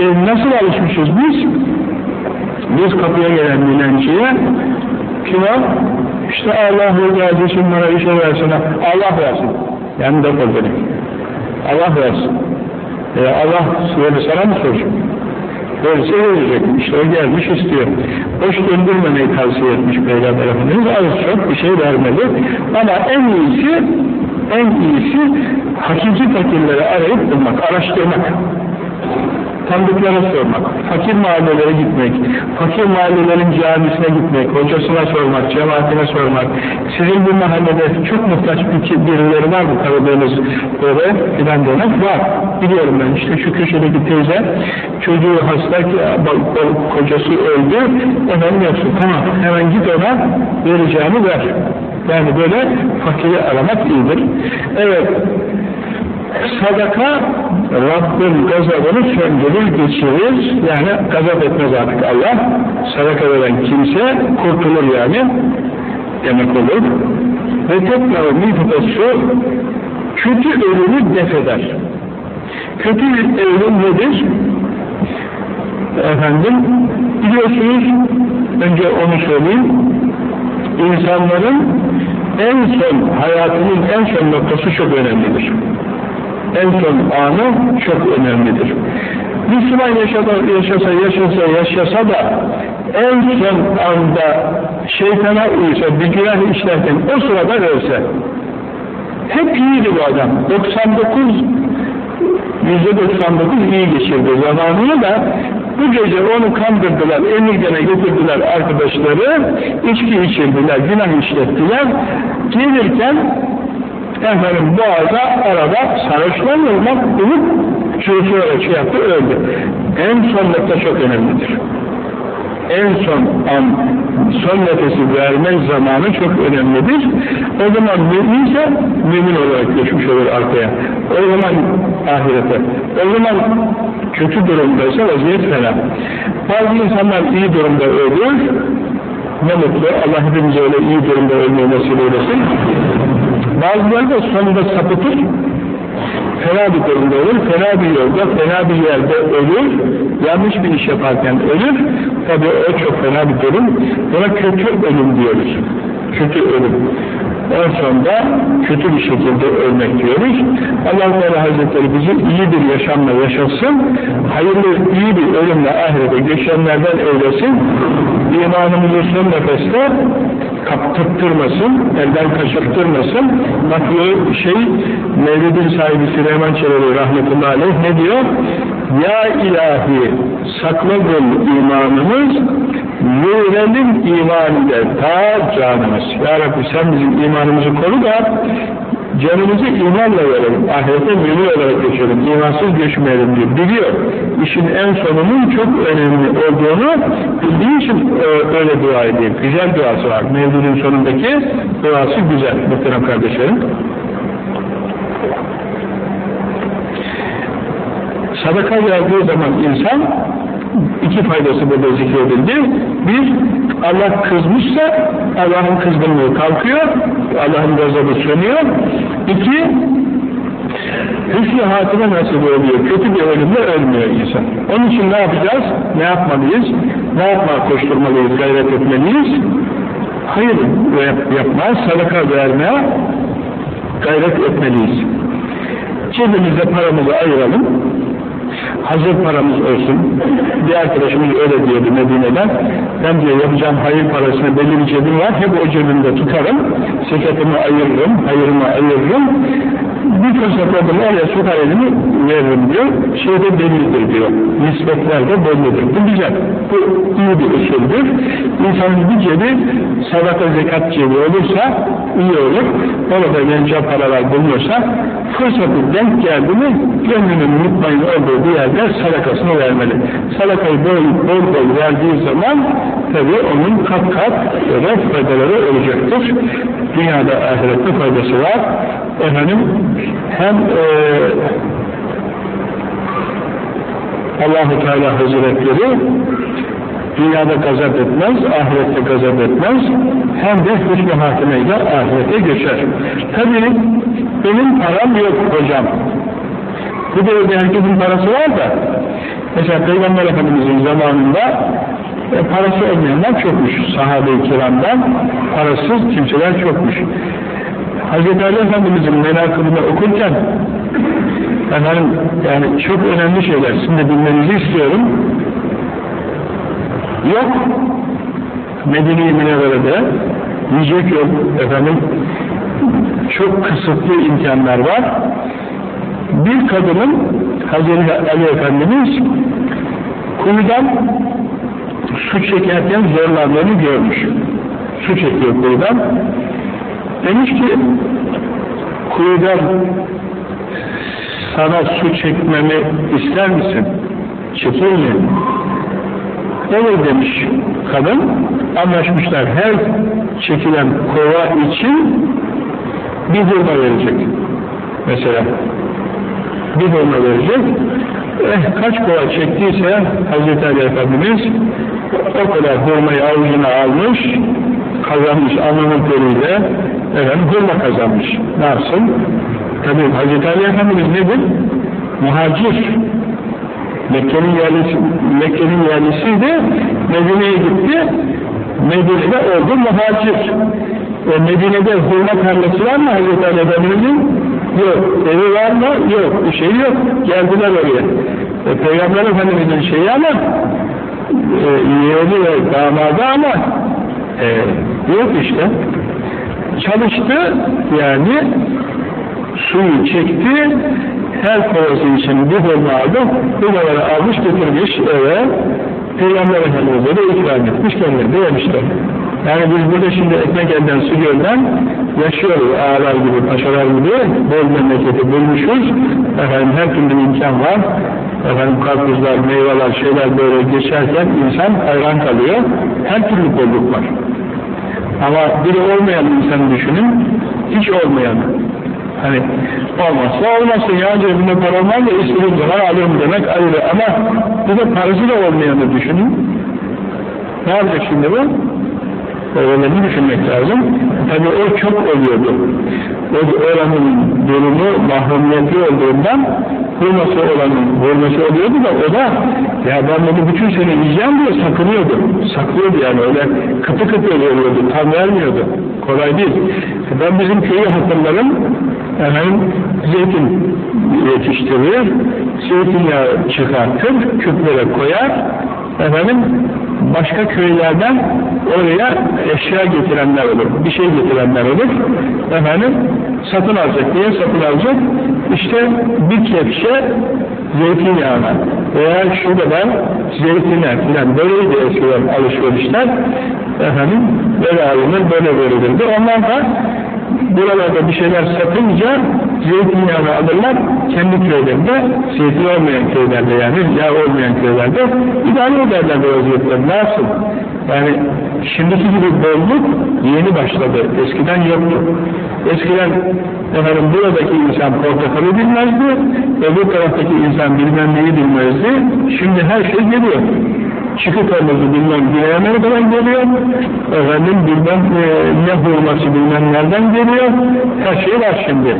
E, nasıl alışmışız biz? Biz kapıya gelen dilenciye kime? İşte Allah rızası bana işe versin. Allah versin. Yani defol demek. Allah versin. E, Allah böyle sana mı soracak? Verirse verecek. İşte o gelmiş istiyor. Boş döndürmemeyi tavsiye etmiş Peygamber Efendimiz. Az çok bir şey vermeli. Ama en iyisi en iyisi hakiki fakirleri arayıp bulmak, araştırmak tanıdıklara sormak, fakir mahallelere gitmek, fakir mahallelerin camisine gitmek, hocasına sormak, cemaatine sormak, sizin bu mahallede çok muhtaç bir birileri var mı tanıdığınız böyle filan demek var. Biliyorum ben işte şu köşedeki teyze çocuğu hasta kocası öldü, hemen yoksun. Tamam hemen git ona vereceğini ver. Yani böyle fakiri aramak iyidir. Evet, sadaka Rabbin gazabını söndürür, geçirir. Yani gazap etmez artık Allah. Sadaka veren kimse kurtulur yani. Demek olur. Ve tekrar mifidası kötü ölümü def eder. Kötü ölüm nedir? Efendim, biliyorsunuz, önce onu söyleyeyim, insanların en son, hayatının en son noktası çok önemlidir en son anı çok önemlidir. Müslüman yaşasa, yaşasa, yaşasa, yaşasa da en son anda şeytana uysa, bir günah işlerken o sırada ölse, hep iyiydi bu adam. 99 %99 iyi geçirdi zamanını da bu gece onu kandırdılar, Emirgan'a getirdiler arkadaşları, içki içirdiler, günah işlettiler. Gelirken efendim boğaza arada sarhoşlarla olmak bulup çürütüyorlar şey yaptı öldü. En son nokta çok önemlidir. En son an, son nefesi verme zamanı çok önemlidir. O zaman müminse mümin olarak geçmiş olur arkaya. O zaman ahirete. O zaman kötü durumdaysa vaziyet fena. Bazı insanlar iyi durumda ölür. Ne mutlu. Allah hepimize öyle iyi durumda ölmeyi nasip eylesin. Bazıları da sonunda sapıtır, fena bir durumda olur, fena bir yolda, fena bir yerde ölür, yanlış bir iş yaparken ölür, tabi o çok fena bir durum, buna kötü ölüm diyoruz, kötü ölüm. En sonunda kötü bir şekilde ölmek diyoruz. allah Teala Hazretleri bizi iyi bir yaşamla yaşasın, hayırlı, iyi bir ölümle ahirete geçenlerden eylesin, imanımızı son nefeste kaptırtmasın, elden kaçırttırmasın. Bak şey, Mevlid'in sahibi Süleyman Çelebi rahmetullahi aleyh ne diyor? Ya ilahi sakla bul imanımız, Mürelim iman eder, ta canımız. Ya Rabbi sen bizim imanımızı koru da canımızı imanla verelim, ahirete mümin olarak geçelim, imansız göçmeyelim diyor. Biliyor, işin en sonunun çok önemli olduğunu bildiği için e, öyle dua edeyim. Güzel duası var. Mevlidin sonundaki duası güzel, muhterem kardeşlerim. Sadaka verdiği zaman insan iki faydası burada zikredildi. Bir, Allah kızmışsa Allah'ın kızgınlığı kalkıyor, Allah'ın gazabı sönüyor. İki, hüsnü hatime nasip oluyor, kötü bir ölümle ölmüyor insan. Onun için ne yapacağız? Ne yapmalıyız? Ne yapmaya koşturmalıyız, gayret etmeliyiz? Hayır yapmaya, sadaka vermeye gayret etmeliyiz. Cebimizde paramızı ayıralım, hazır paramız olsun. Bir arkadaşımız öyle diyordu Medine'den. Ben diyor yapacağım hayır parasını belli bir cebim var. Hep o cebimde tutarım. Seketimi ayırırım, hayırımı ayırırım. Bir fırsat oldu oraya sokar elimi veririm diyor. Şeyde bellidir diyor. Nispetler de bellidir. Bu güzel. Bu iyi bir usuldür. İnsanın bir cebi sadaka zekat cebi olursa iyi olur. Orada vereceği paralar bulunuyorsa fırsatı denk geldi mi gönlünün mutmain olduğu bir yerde sadakasını vermeli. Sadakayı bol bol, bol verdiği zaman tabi onun kat kat böyle faydaları olacaktır. Dünyada ahirette faydası var. Efendim hem e, Allah-u Teala Hazretleri dünyada gazap etmez, ahirette gazap etmez, hem de hüsnü hakimeyle ahirete geçer. Tabi benim param yok hocam, Bu devirde herkesin parası var da, mesela Peygamber Efendimiz'in zamanında e, parası olmayanlar çokmuş. Sahabe-i kiramdan parasız kimseler çokmuş. Hz. Ali Efendimiz'in menakımını okurken efendim yani çok önemli şeyler sizin de bilmenizi istiyorum. Yok Medine-i Münevvere'de yiyecek yok efendim çok kısıtlı imkanlar var. Bir kadının Hazreti Ali Efendimiz kuyudan su çekerken zorlandığını görmüş. Su çekiyor kuyudan. Demiş ki kuyudan sana su çekmemi ister misin? Çekeyim mi? Evet demiş kadın. Anlaşmışlar. Her çekilen kova için bir hurma verecek. Mesela bir hurma verecek. Eh, kaç kova çektiyse Hz. Ali Efendimiz o kadar hurmayı avucuna almış, kazanmış alnının teriyle, efendim hurma kazanmış. Ne yapsın? Tabi Hz. Ali Efendimiz nedir? Muhacir. Mekke'nin yerlisi, Mekke'nin yerlisiydi, Medine'ye gitti, Medine'de oldu muhacir. E Medine'de hurma tarlası var mı Hz. Ali Efendimiz'in? Yok. Evi var mı? Yok. Bir şey yok. Geldiler oraya. E, Peygamber Efendimiz'in şeyi ama e, yeğeni ve damadı ama e, yok işte. Çalıştı yani suyu çekti her kovası için bir hurma aldı kadar almış getirmiş eve Peygamber Efendimiz'e de ikram etmiş kendine de yemişler. Yani biz burada şimdi ekmek elden su gölden yaşıyoruz ağalar gibi, paşalar gibi bol memleketi bulmuşuz. Efendim her türlü imkan var. Efendim karpuzlar, meyveler, şeyler böyle geçerken insan hayran kalıyor. Her türlü bolluk var. Ama biri olmayan insanı düşünün, hiç olmayan. Hani olmazsa olmasın ya cebinde para olmaz da istediğim zaman alırım demek ayrı. Ama bir de parası da olmayanı düşünün. Ne yapacak şimdi bu? Oranını düşünmek lazım. Tabi o çok oluyordu. O oranın durumu mahrumiyetli olduğundan hurması olanın hurması oluyordu da o da ya ben bunu bütün sene yiyeceğim diye sakınıyordu. Saklıyordu yani öyle kıtı kıtı oluyordu. Tam vermiyordu. Kolay değil. Ben bizim köyü hatırlarım. Efendim zeytin yetiştirir, zeytinyağı çıkartır, küplere koyar, efendim başka köylerden oraya eşya getirenler olur, bir şey getirenler olur. Efendim satın alacak, diye satın alacak? İşte bir kepçe zeytinyağına veya şu kadar zeytine filan böyleydi eskiden alışverişler. Efendim böyle alınır, böyle verilirdi. Onlar da buralarda bir şeyler satınca zeytinyağını alırlar, kendi köylerinde, zeytin olmayan köylerde yani, yağ olmayan köylerde idare ederler bu vaziyetler. Ne yapsın? Yani şimdiki gibi bolluk yeni başladı. Eskiden yoktu. Eskiden efendim buradaki insan portakalı bilmezdi, öbür taraftaki insan bilmem neyi bilmezdi. Şimdi her şey geliyor. Çikolatalısı bilmem Güney Amerika'dan geliyor, efendim bilmem e, ne hurması bilmem nereden geliyor, her şey var şimdi.